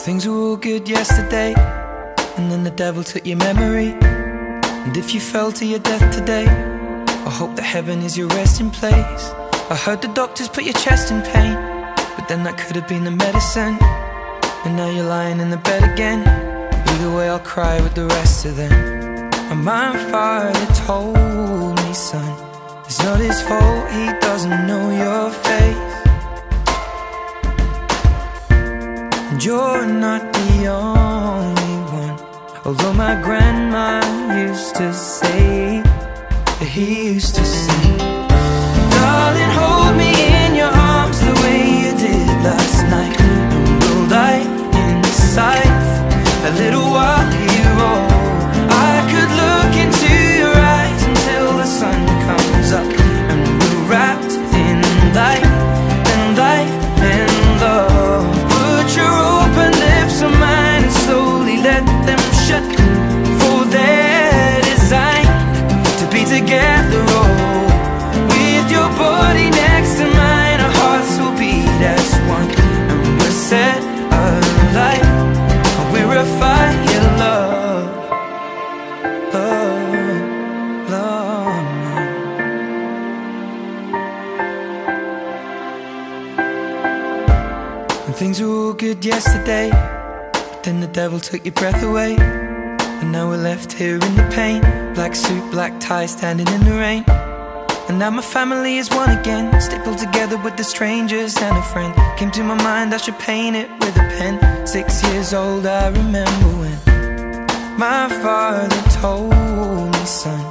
Things were all good yesterday, and then the devil took your memory. And if you fell to your death today, I hope that heaven is your resting place. I heard the doctors put your chest in pain, but then that could have been the medicine. And now you're lying in the bed again. Either way, I'll cry with the rest of them. And my father told me, son, it's not his fault, he doesn't know your face. You're not the only one. Although my grandma used to say he used to sing. Things were all good yesterday, but then the devil took your breath away. And now we're left here in the pain. Black suit, black tie, standing in the rain. And now my family is one again, stapled together with the strangers and a friend. Came to my mind, I should paint it with a pen. Six years old, I remember when my father told me, son,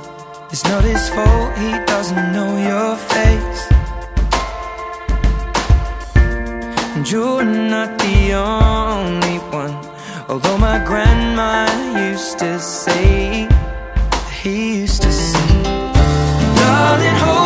it's not his fault, he doesn't know your face. And you're not the only one. Although my grandma used to say He used to say Darling,